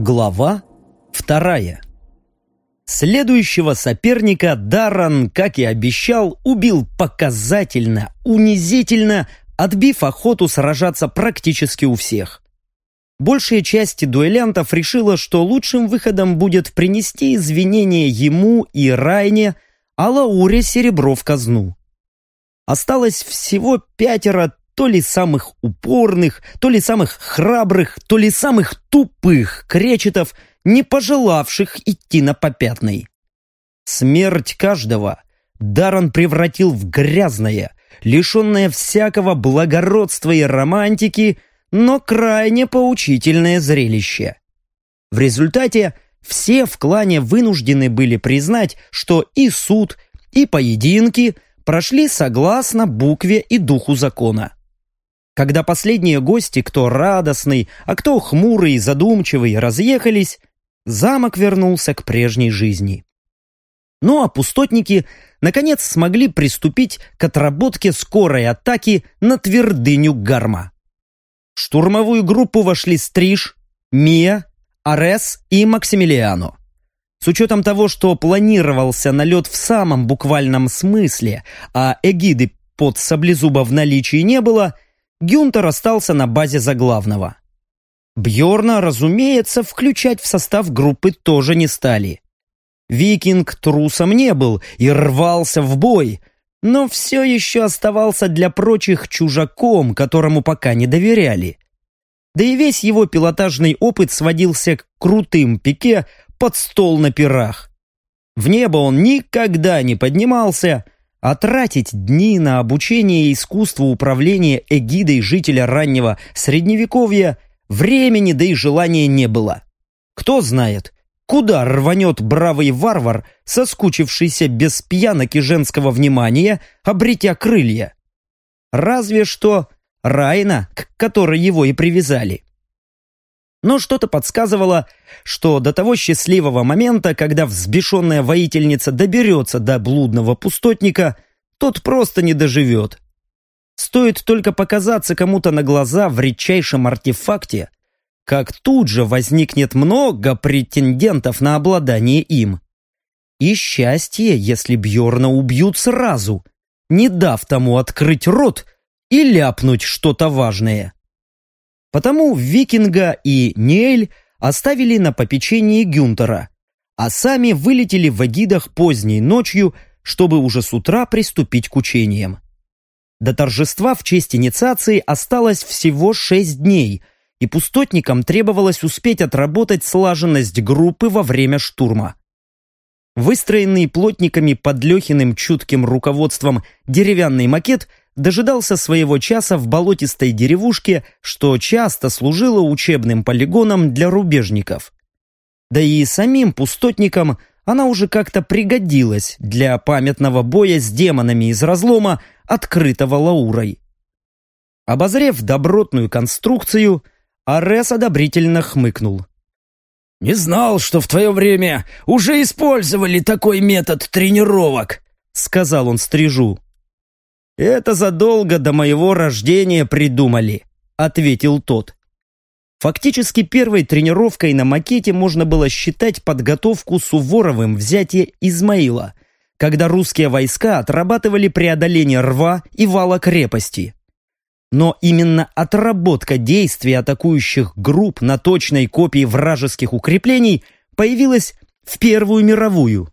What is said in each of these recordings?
Глава вторая Следующего соперника Даррен, как и обещал, убил показательно, унизительно, отбив охоту сражаться практически у всех. Большая часть дуэлянтов решила, что лучшим выходом будет принести извинения ему и Райне, а Лауре серебро в казну. Осталось всего пятеро то ли самых упорных, то ли самых храбрых, то ли самых тупых кречетов, не пожелавших идти на попятный. Смерть каждого Даран превратил в грязное, лишенное всякого благородства и романтики, но крайне поучительное зрелище. В результате все в клане вынуждены были признать, что и суд, и поединки прошли согласно букве и духу закона. Когда последние гости, кто радостный, а кто хмурый и задумчивый, разъехались, замок вернулся к прежней жизни. Ну а пустотники наконец смогли приступить к отработке скорой атаки на твердыню Гарма. В штурмовую группу вошли Стриж, Мия, Арес и Максимилиано. С учетом того, что планировался налет в самом буквальном смысле, а эгиды под саблезуба в наличии не было – Гюнтер остался на базе заглавного. Бьорна, разумеется, включать в состав группы тоже не стали. Викинг трусом не был и рвался в бой, но все еще оставался для прочих чужаком, которому пока не доверяли. Да и весь его пилотажный опыт сводился к крутым пике под стол на пирах. В небо он никогда не поднимался, а тратить дни на обучение искусству управления эгидой жителя раннего Средневековья времени да и желания не было. Кто знает, куда рванет бравый варвар, соскучившийся без пьянок и женского внимания, обретя крылья? Разве что Райна, к которой его и привязали. Но что-то подсказывало, что до того счастливого момента, когда взбешенная воительница доберется до блудного пустотника, тот просто не доживет. Стоит только показаться кому-то на глаза в редчайшем артефакте, как тут же возникнет много претендентов на обладание им. И счастье, если Бьорна убьют сразу, не дав тому открыть рот и ляпнуть что-то важное. Потому Викинга и Ниэль оставили на попечении Гюнтера, а сами вылетели в Агидах поздней ночью, чтобы уже с утра приступить к учениям. До торжества в честь инициации осталось всего шесть дней, и пустотникам требовалось успеть отработать слаженность группы во время штурма. Выстроенный плотниками под Лехиным чутким руководством деревянный макет дожидался своего часа в болотистой деревушке, что часто служило учебным полигоном для рубежников. Да и самим пустотникам она уже как-то пригодилась для памятного боя с демонами из разлома, открытого Лаурой. Обозрев добротную конструкцию, Арес одобрительно хмыкнул. «Не знал, что в твое время уже использовали такой метод тренировок», сказал он стрижу. «Это задолго до моего рождения придумали», — ответил тот. Фактически первой тренировкой на макете можно было считать подготовку Суворовым взятия Измаила, когда русские войска отрабатывали преодоление рва и вала крепости. Но именно отработка действий атакующих групп на точной копии вражеских укреплений появилась в Первую мировую.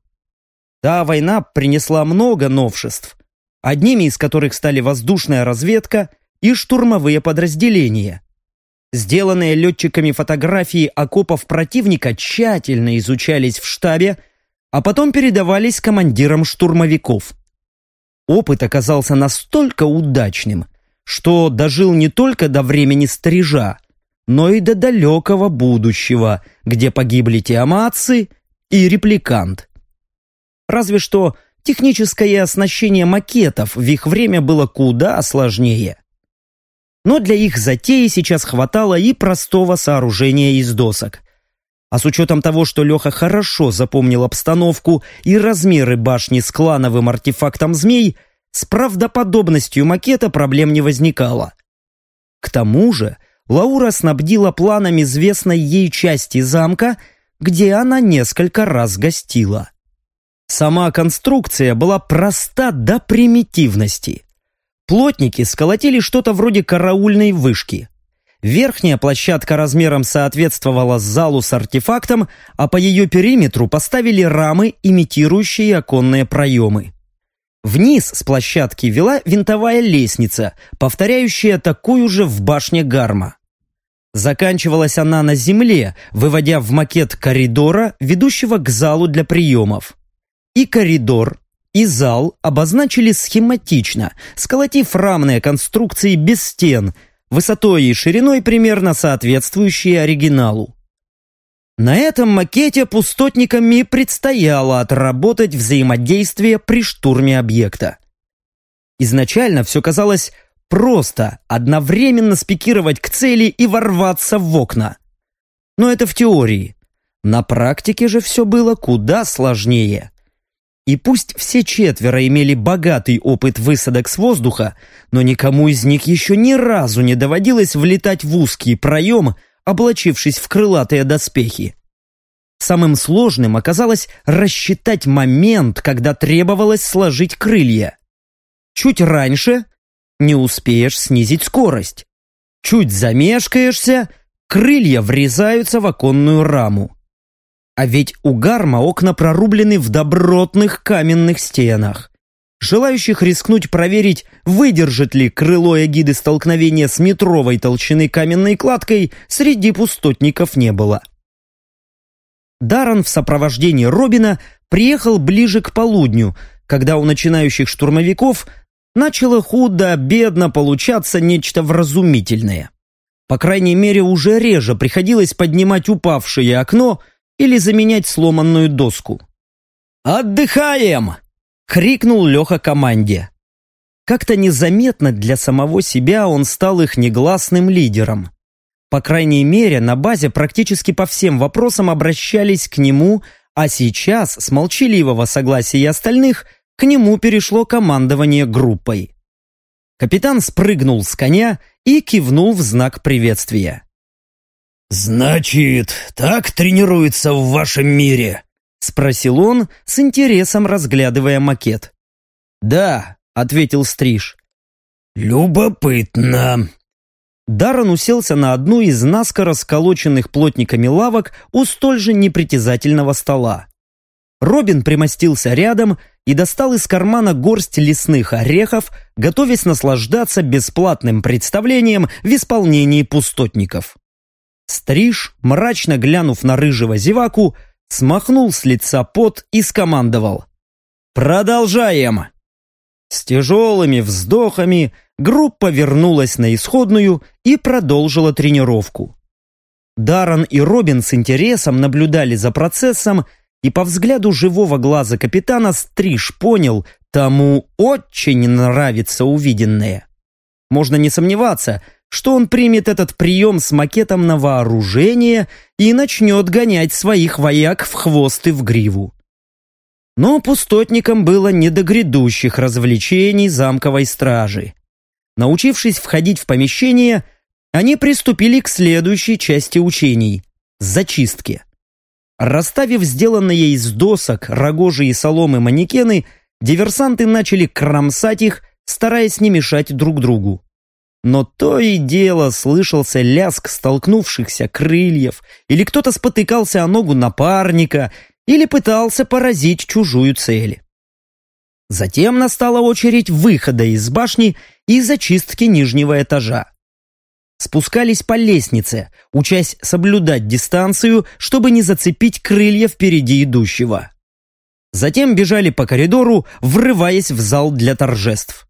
Та война принесла много новшеств, одними из которых стали воздушная разведка и штурмовые подразделения. Сделанные летчиками фотографии окопов противника тщательно изучались в штабе, а потом передавались командирам штурмовиков. Опыт оказался настолько удачным, что дожил не только до времени стрижа, но и до далекого будущего, где погибли Тиаматцы и репликант. Разве что Техническое оснащение макетов в их время было куда сложнее. Но для их затеи сейчас хватало и простого сооружения из досок. А с учетом того, что Леха хорошо запомнил обстановку и размеры башни с клановым артефактом змей, с правдоподобностью макета проблем не возникало. К тому же Лаура снабдила планом известной ей части замка, где она несколько раз гостила. Сама конструкция была проста до примитивности. Плотники сколотили что-то вроде караульной вышки. Верхняя площадка размером соответствовала залу с артефактом, а по ее периметру поставили рамы, имитирующие оконные проемы. Вниз с площадки вела винтовая лестница, повторяющая такую же в башне Гарма. Заканчивалась она на земле, выводя в макет коридора, ведущего к залу для приемов. И коридор, и зал обозначили схематично, сколотив рамные конструкции без стен, высотой и шириной примерно соответствующие оригиналу. На этом макете пустотникам и предстояло отработать взаимодействие при штурме объекта. Изначально все казалось просто одновременно спикировать к цели и ворваться в окна. Но это в теории. На практике же все было куда сложнее. И пусть все четверо имели богатый опыт высадок с воздуха, но никому из них еще ни разу не доводилось влетать в узкий проем, облачившись в крылатые доспехи. Самым сложным оказалось рассчитать момент, когда требовалось сложить крылья. Чуть раньше не успеешь снизить скорость. Чуть замешкаешься, крылья врезаются в оконную раму. А ведь у гарма окна прорублены в добротных каменных стенах. Желающих рискнуть проверить, выдержит ли крыло эгиды столкновения с метровой толщины каменной кладкой, среди пустотников не было. Даррен в сопровождении Робина приехал ближе к полудню, когда у начинающих штурмовиков начало худо-бедно получаться нечто вразумительное. По крайней мере, уже реже приходилось поднимать упавшее окно или заменять сломанную доску. «Отдыхаем!» — крикнул Леха команде. Как-то незаметно для самого себя он стал их негласным лидером. По крайней мере, на базе практически по всем вопросам обращались к нему, а сейчас, с молчаливого согласия остальных, к нему перешло командование группой. Капитан спрыгнул с коня и кивнул в знак приветствия. «Значит, так тренируется в вашем мире?» — спросил он, с интересом разглядывая макет. «Да», — ответил Стриж. «Любопытно». Даррен уселся на одну из наскоро сколоченных плотниками лавок у столь же непритязательного стола. Робин примостился рядом и достал из кармана горсть лесных орехов, готовясь наслаждаться бесплатным представлением в исполнении пустотников. Стриж, мрачно глянув на рыжего зеваку, смахнул с лица пот и скомандовал. «Продолжаем!» С тяжелыми вздохами группа вернулась на исходную и продолжила тренировку. Даррен и Робин с интересом наблюдали за процессом, и по взгляду живого глаза капитана Стриж понял, тому очень нравится увиденное. Можно не сомневаться, что он примет этот прием с макетом на вооружение и начнет гонять своих вояк в хвост и в гриву. Но пустотникам было не до грядущих развлечений замковой стражи. Научившись входить в помещение, они приступили к следующей части учений – зачистке. Расставив сделанные из досок, рогожи и соломы манекены, диверсанты начали кромсать их, стараясь не мешать друг другу. Но то и дело слышался ляск столкнувшихся крыльев, или кто-то спотыкался о ногу напарника, или пытался поразить чужую цель. Затем настала очередь выхода из башни и зачистки нижнего этажа. Спускались по лестнице, учась соблюдать дистанцию, чтобы не зацепить крылья впереди идущего. Затем бежали по коридору, врываясь в зал для торжеств.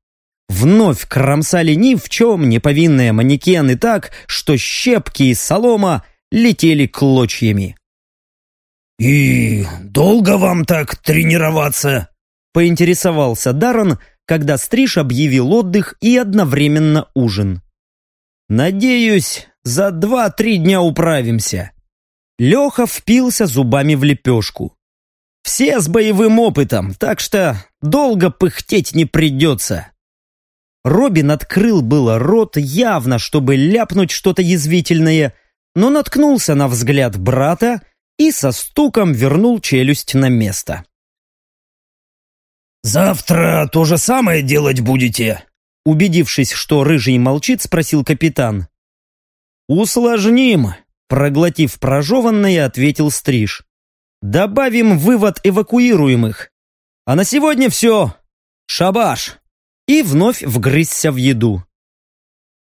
Вновь кромсали ни в чем не повинные манекены так, что щепки и солома летели клочьями. «И долго вам так тренироваться?» поинтересовался Даррен, когда Стриж объявил отдых и одновременно ужин. «Надеюсь, за два-три дня управимся». Леха впился зубами в лепешку. «Все с боевым опытом, так что долго пыхтеть не придется». Робин открыл было рот явно, чтобы ляпнуть что-то язвительное, но наткнулся на взгляд брата и со стуком вернул челюсть на место. «Завтра то же самое делать будете?» Убедившись, что Рыжий молчит, спросил капитан. «Усложним», — проглотив прожеванное, ответил Стриж. «Добавим вывод эвакуируемых. А на сегодня все. Шабаш!» И вновь вгрызся в еду.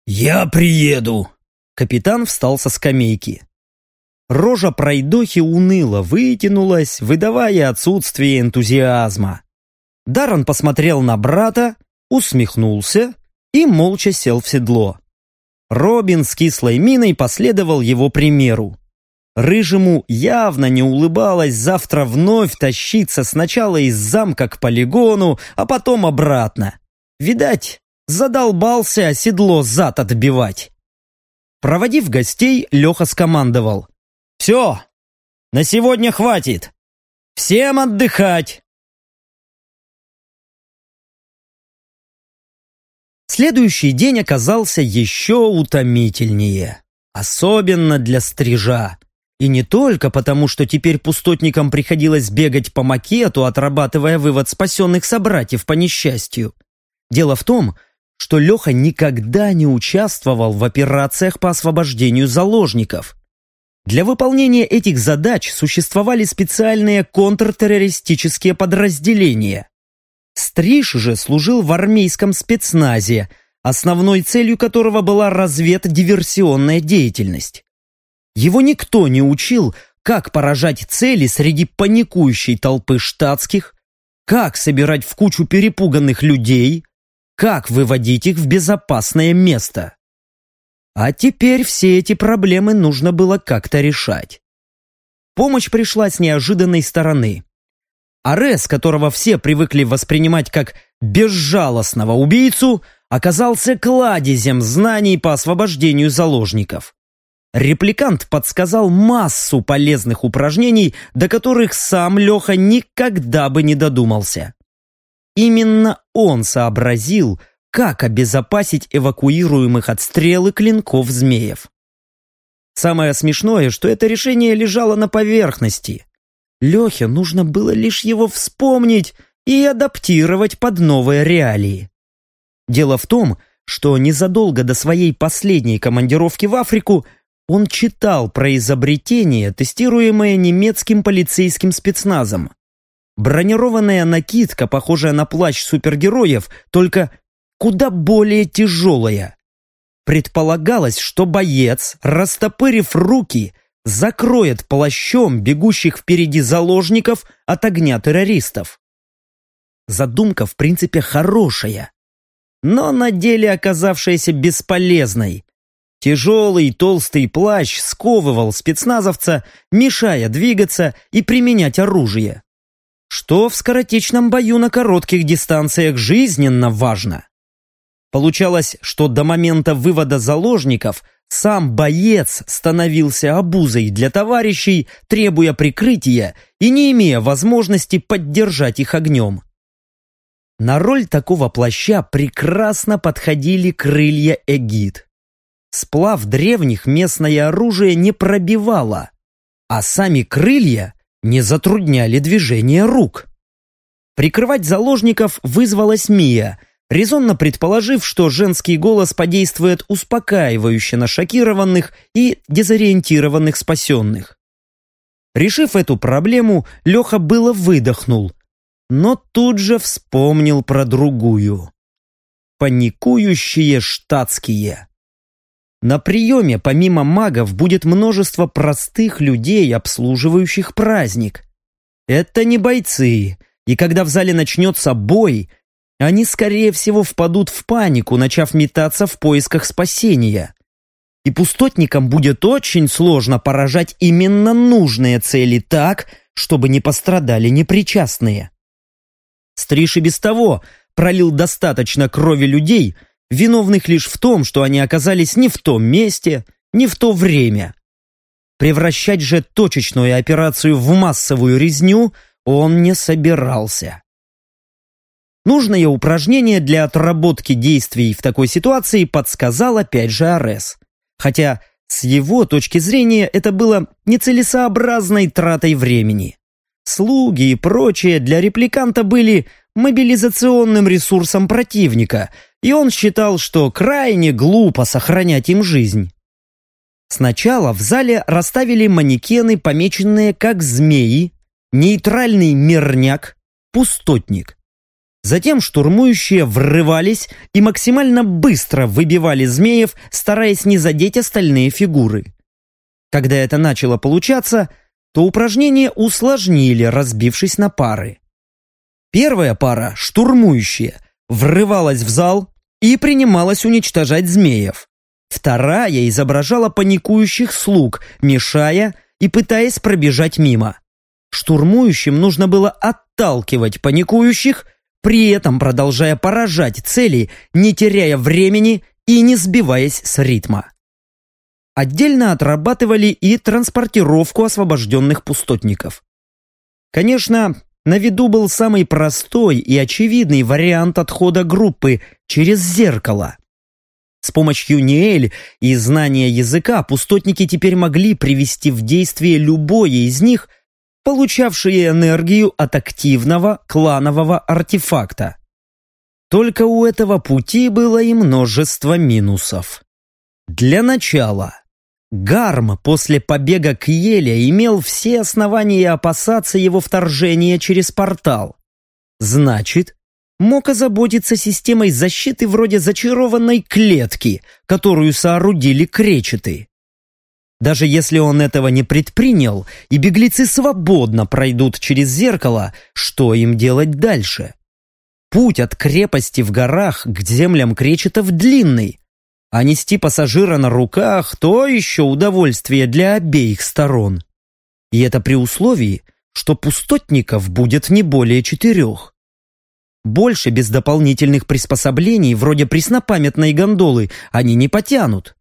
«Я приеду!» Капитан встал со скамейки. Рожа пройдохи уныло вытянулась, выдавая отсутствие энтузиазма. Даррен посмотрел на брата, усмехнулся и молча сел в седло. Робин с кислой миной последовал его примеру. Рыжему явно не улыбалось завтра вновь тащиться сначала из замка к полигону, а потом обратно. Видать, задолбался седло зад отбивать. Проводив гостей, Леха скомандовал. «Все, на сегодня хватит. Всем отдыхать!» Следующий день оказался еще утомительнее. Особенно для стрижа. И не только потому, что теперь пустотникам приходилось бегать по макету, отрабатывая вывод спасенных собратьев по несчастью. Дело в том, что Леха никогда не участвовал в операциях по освобождению заложников. Для выполнения этих задач существовали специальные контртеррористические подразделения. Стриж же служил в армейском спецназе, основной целью которого была разведдиверсионная деятельность. Его никто не учил, как поражать цели среди паникующей толпы штатских, как собирать в кучу перепуганных людей, как выводить их в безопасное место. А теперь все эти проблемы нужно было как-то решать. Помощь пришла с неожиданной стороны. Арес, которого все привыкли воспринимать как безжалостного убийцу, оказался кладезем знаний по освобождению заложников. Репликант подсказал массу полезных упражнений, до которых сам Леха никогда бы не додумался. Именно он сообразил, как обезопасить эвакуируемых от стрелы клинков змеев. Самое смешное, что это решение лежало на поверхности. Лехе нужно было лишь его вспомнить и адаптировать под новые реалии. Дело в том, что незадолго до своей последней командировки в Африку он читал про изобретение, тестируемое немецким полицейским спецназом. Бронированная накидка, похожая на плащ супергероев, только куда более тяжелая. Предполагалось, что боец, растопырив руки, закроет плащом бегущих впереди заложников от огня террористов. Задумка, в принципе, хорошая, но на деле оказавшаяся бесполезной. Тяжелый толстый плащ сковывал спецназовца, мешая двигаться и применять оружие. Что в скоротечном бою на коротких дистанциях жизненно важно. Получалось, что до момента вывода заложников сам боец становился обузой для товарищей, требуя прикрытия и не имея возможности поддержать их огнем. На роль такого плаща прекрасно подходили крылья эгид. Сплав древних местное оружие не пробивало, а сами крылья не затрудняли движение рук. Прикрывать заложников вызвалась Мия – резонно предположив, что женский голос подействует успокаивающе на шокированных и дезориентированных спасенных. Решив эту проблему, Леха было выдохнул, но тут же вспомнил про другую. Паникующие штатские. На приеме помимо магов будет множество простых людей, обслуживающих праздник. Это не бойцы, и когда в зале начнется бой – они, скорее всего, впадут в панику, начав метаться в поисках спасения. И пустотникам будет очень сложно поражать именно нужные цели так, чтобы не пострадали непричастные. Стриж и без того пролил достаточно крови людей, виновных лишь в том, что они оказались не в том месте, не в то время. Превращать же точечную операцию в массовую резню он не собирался. Нужное упражнение для отработки действий в такой ситуации подсказал опять же Арес. Хотя с его точки зрения это было нецелесообразной тратой времени. Слуги и прочее для репликанта были мобилизационным ресурсом противника, и он считал, что крайне глупо сохранять им жизнь. Сначала в зале расставили манекены, помеченные как змеи, нейтральный мирняк, пустотник. Затем штурмующие врывались и максимально быстро выбивали змеев, стараясь не задеть остальные фигуры. Когда это начало получаться, то упражнение усложнили, разбившись на пары. Первая пара, штурмующие, врывалась в зал и принималась уничтожать змеев. Вторая изображала паникующих слуг, мешая и пытаясь пробежать мимо. Штурмующим нужно было отталкивать паникующих, при этом продолжая поражать цели, не теряя времени и не сбиваясь с ритма. Отдельно отрабатывали и транспортировку освобожденных пустотников. Конечно, на виду был самый простой и очевидный вариант отхода группы через зеркало. С помощью Ниэль и знания языка пустотники теперь могли привести в действие любое из них – получавшие энергию от активного кланового артефакта. Только у этого пути было и множество минусов. Для начала, Гарм после побега к Еле имел все основания опасаться его вторжения через портал. Значит, мог озаботиться системой защиты вроде зачарованной клетки, которую соорудили кречеты. Даже если он этого не предпринял, и беглецы свободно пройдут через зеркало, что им делать дальше? Путь от крепости в горах к землям кречетов длинный, а нести пассажира на руках – то еще удовольствие для обеих сторон. И это при условии, что пустотников будет не более четырех. Больше без дополнительных приспособлений, вроде преснопамятной гондолы, они не потянут.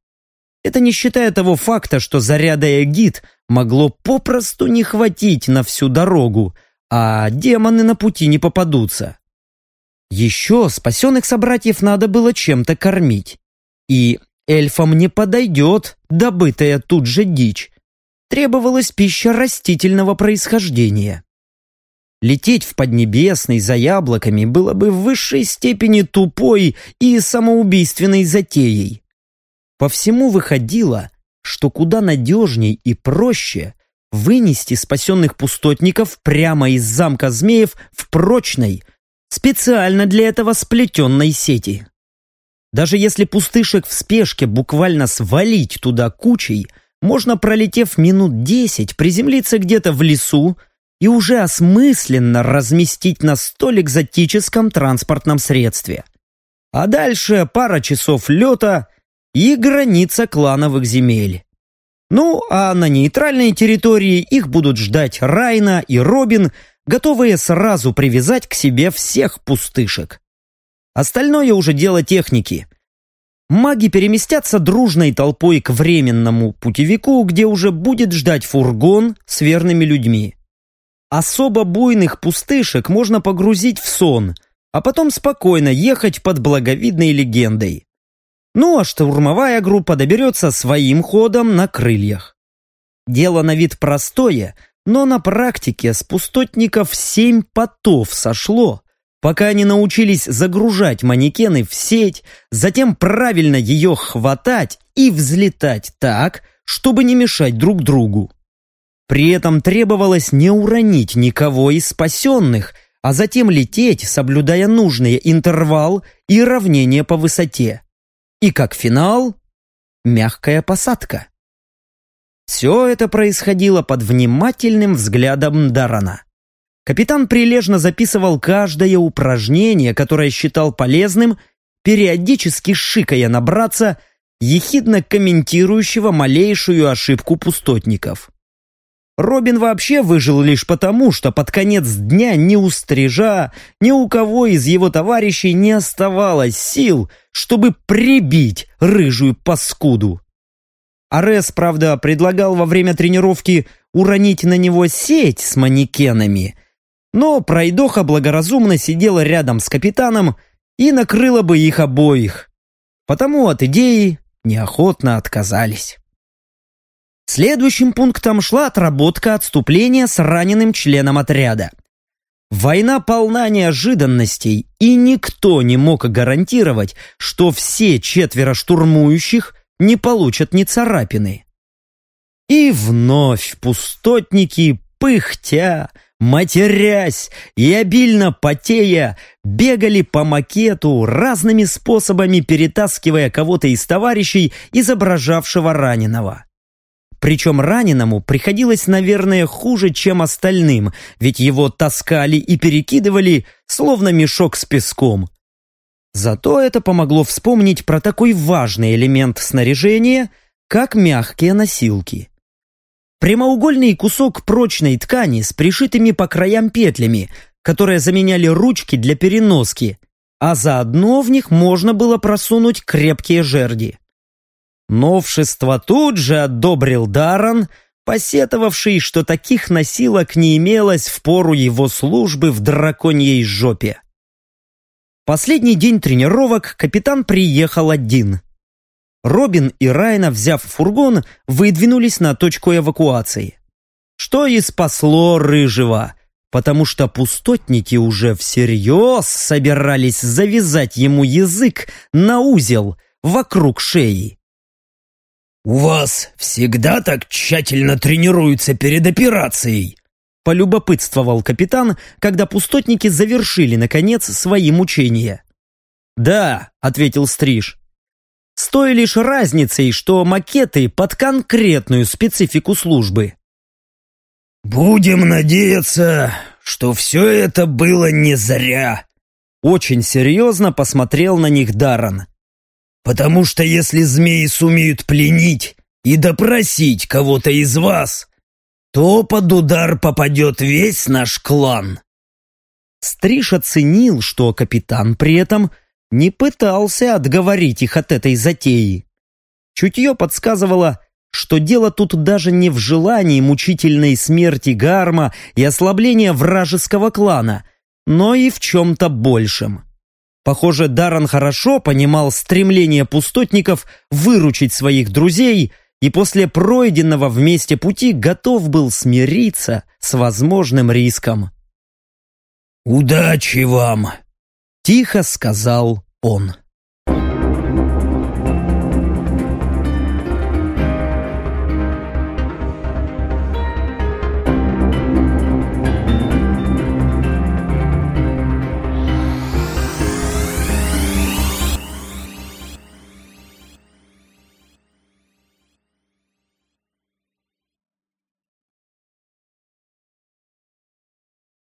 Это не считая того факта, что заряда эгид могло попросту не хватить на всю дорогу, а демоны на пути не попадутся. Еще спасенных собратьев надо было чем-то кормить. И эльфам не подойдет добытая тут же дичь. Требовалась пища растительного происхождения. Лететь в Поднебесный за яблоками было бы в высшей степени тупой и самоубийственной затеей. По всему выходило, что куда надежней и проще вынести спасенных пустотников прямо из замка змеев в прочной, специально для этого сплетенной сети. Даже если пустышек в спешке буквально свалить туда кучей, можно, пролетев минут десять, приземлиться где-то в лесу и уже осмысленно разместить на столь экзотическом транспортном средстве. А дальше пара часов лета и граница клановых земель. Ну, а на нейтральной территории их будут ждать Райна и Робин, готовые сразу привязать к себе всех пустышек. Остальное уже дело техники. Маги переместятся дружной толпой к временному путевику, где уже будет ждать фургон с верными людьми. Особо буйных пустышек можно погрузить в сон, а потом спокойно ехать под благовидной легендой. Ну а штурмовая группа доберется своим ходом на крыльях. Дело на вид простое, но на практике с пустотников семь потов сошло, пока они научились загружать манекены в сеть, затем правильно ее хватать и взлетать так, чтобы не мешать друг другу. При этом требовалось не уронить никого из спасенных, а затем лететь, соблюдая нужный интервал и равнение по высоте. И как финал – мягкая посадка. Все это происходило под внимательным взглядом Дарана. Капитан прилежно записывал каждое упражнение, которое считал полезным, периодически шикая на братца, ехидно комментирующего малейшую ошибку пустотников. Робин вообще выжил лишь потому, что под конец дня ни у стрижа, ни у кого из его товарищей не оставалось сил, чтобы прибить рыжую паскуду. Арес, правда, предлагал во время тренировки уронить на него сеть с манекенами, но пройдоха благоразумно сидела рядом с капитаном и накрыла бы их обоих. Потому от идеи неохотно отказались. Следующим пунктом шла отработка отступления с раненым членом отряда. Война полна неожиданностей, и никто не мог гарантировать, что все четверо штурмующих не получат ни царапины. И вновь пустотники, пыхтя, матерясь и обильно потея, бегали по макету, разными способами перетаскивая кого-то из товарищей, изображавшего раненого. Причем раненому приходилось, наверное, хуже, чем остальным, ведь его таскали и перекидывали, словно мешок с песком. Зато это помогло вспомнить про такой важный элемент снаряжения, как мягкие носилки. Прямоугольный кусок прочной ткани с пришитыми по краям петлями, которые заменяли ручки для переноски, а заодно в них можно было просунуть крепкие жерди. Новшество тут же одобрил Даран, посетовавший, что таких носилок не имелось в пору его службы в драконьей жопе. Последний день тренировок капитан приехал один. Робин и Райна, взяв фургон, выдвинулись на точку эвакуации. Что и спасло Рыжего, потому что пустотники уже всерьез собирались завязать ему язык на узел вокруг шеи. «У вас всегда так тщательно тренируются перед операцией?» полюбопытствовал капитан, когда пустотники завершили, наконец, свои мучения. «Да», — ответил Стриж, — «с той лишь разницей, что макеты под конкретную специфику службы». «Будем надеяться, что все это было не зря», — очень серьезно посмотрел на них Даррен. Потому что если змеи сумеют пленить и допросить кого-то из вас, то под удар попадет весь наш клан. Стриж оценил, что капитан при этом не пытался отговорить их от этой затеи. Чутье подсказывало, что дело тут даже не в желании мучительной смерти Гарма и ослабления вражеского клана, но и в чем-то большем. Похоже, Даран хорошо понимал стремление пустотников выручить своих друзей и после пройденного вместе пути готов был смириться с возможным риском. «Удачи вам!» — тихо сказал он.